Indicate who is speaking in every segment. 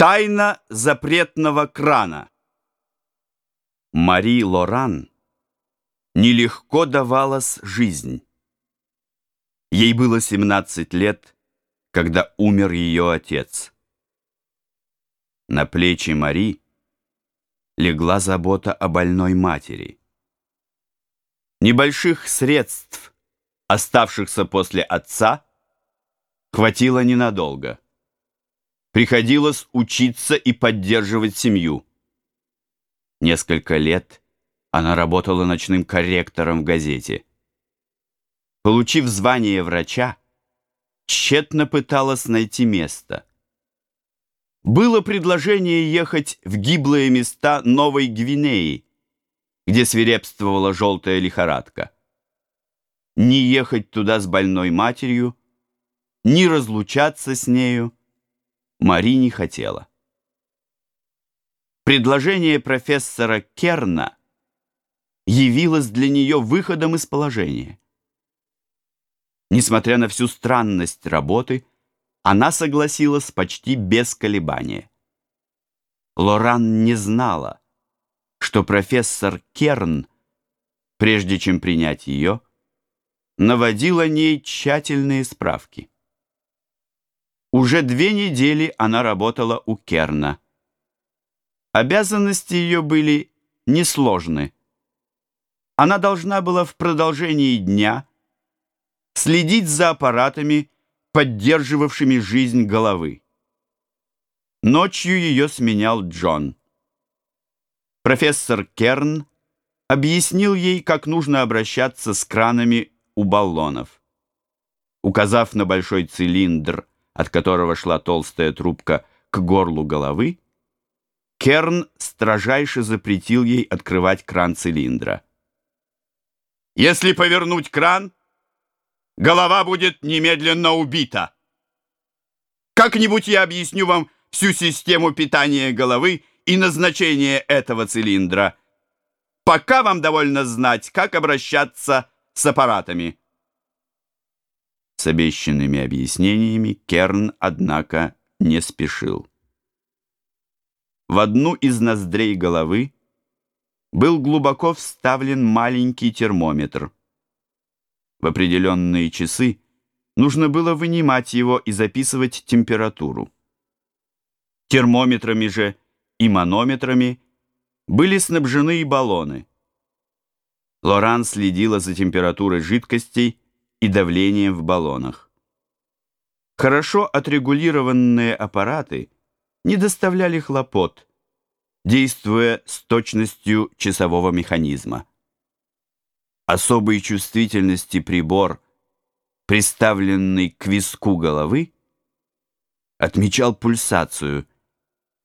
Speaker 1: Тайна запретного крана. Мари Лоран нелегко давалась жизнь. Ей было 17 лет, когда умер ее отец. На плечи Мари легла забота о больной матери. Небольших средств, оставшихся после отца, хватило ненадолго. Приходилось учиться и поддерживать семью. Несколько лет она работала ночным корректором в газете. Получив звание врача, тщетно пыталась найти место. Было предложение ехать в гиблые места Новой Гвинеи, где свирепствовала желтая лихорадка. Не ехать туда с больной матерью, не разлучаться с нею, Мари не хотела. Предложение профессора Керна явилось для нее выходом из положения. Несмотря на всю странность работы, она согласилась почти без колебания. Лоран не знала, что профессор Керн, прежде чем принять ее, наводил о ней тщательные справки. Уже две недели она работала у Керна. Обязанности ее были несложны. Она должна была в продолжении дня следить за аппаратами, поддерживавшими жизнь головы. Ночью ее сменял Джон. Профессор Керн объяснил ей, как нужно обращаться с кранами у баллонов. Указав на большой цилиндр от которого шла толстая трубка к горлу головы, Керн строжайше запретил ей открывать кран цилиндра. «Если повернуть кран, голова будет немедленно убита. Как-нибудь я объясню вам всю систему питания головы и назначение этого цилиндра. Пока вам довольно знать, как обращаться с аппаратами». С обещанными объяснениями Керн, однако, не спешил. В одну из ноздрей головы был глубоко вставлен маленький термометр. В определенные часы нужно было вынимать его и записывать температуру. Термометрами же и манометрами были снабжены и баллоны. Лоран следила за температурой жидкостей и давлением в баллонах. Хорошо отрегулированные аппараты не доставляли хлопот, действуя с точностью часового механизма. Особой чувствительности прибор, приставленный к виску головы, отмечал пульсацию,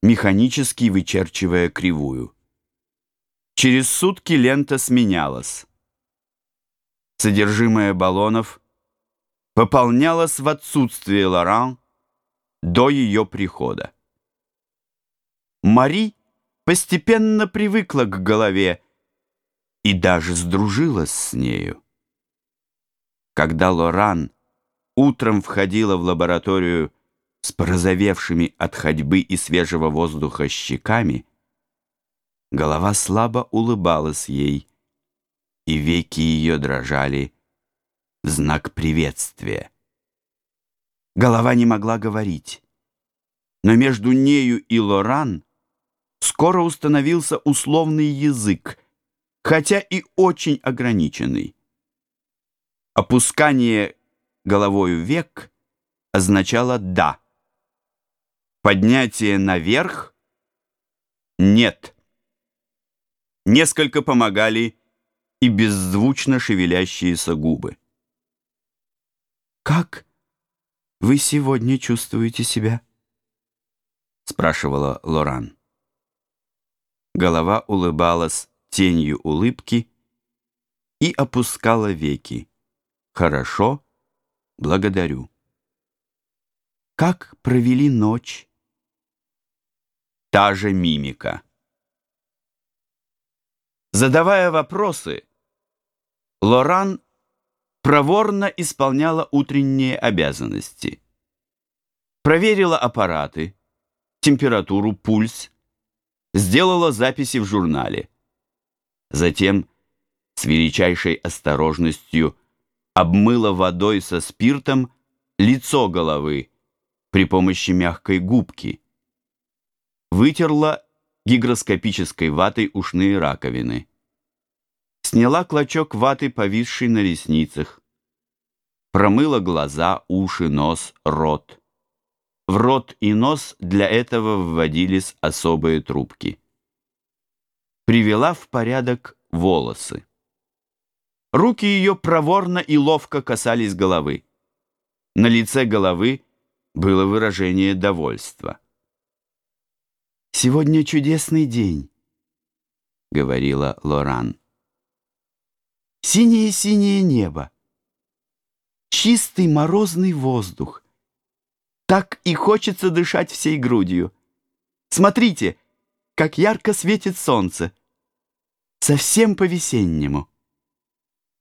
Speaker 1: механически вычерчивая кривую. Через сутки лента сменялась. Содержимое баллонов пополнялось в отсутствие Лоран до ее прихода. Мари постепенно привыкла к голове и даже сдружилась с нею. Когда Лоран утром входила в лабораторию с порозовевшими от ходьбы и свежего воздуха щеками, голова слабо улыбалась ей, и веки ее дрожали в знак приветствия. Голова не могла говорить, но между нею и Лоран скоро установился условный язык, хотя и очень ограниченный. Опускание головою век означало «да». Поднятие наверх — «нет». Несколько помогали и беззвучно шевелящиеся губы. «Как вы сегодня чувствуете себя?» — спрашивала Лоран. Голова улыбалась тенью улыбки и опускала веки. «Хорошо, благодарю». «Как провели ночь?» Та же мимика. Задавая вопросы, Лоран проворно исполняла утренние обязанности. Проверила аппараты, температуру, пульс, сделала записи в журнале. Затем с величайшей осторожностью обмыла водой со спиртом лицо головы при помощи мягкой губки. Вытерла гигроскопической ватой ушные раковины. Сняла клочок ваты, повисший на ресницах. Промыла глаза, уши, нос, рот. В рот и нос для этого вводились особые трубки. Привела в порядок волосы. Руки ее проворно и ловко касались головы. На лице головы было выражение довольства. «Сегодня чудесный день», — говорила Лоран. «Синее-синее небо, чистый морозный воздух. Так и хочется дышать всей грудью. Смотрите, как ярко светит солнце. Совсем по-весеннему».